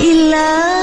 ilah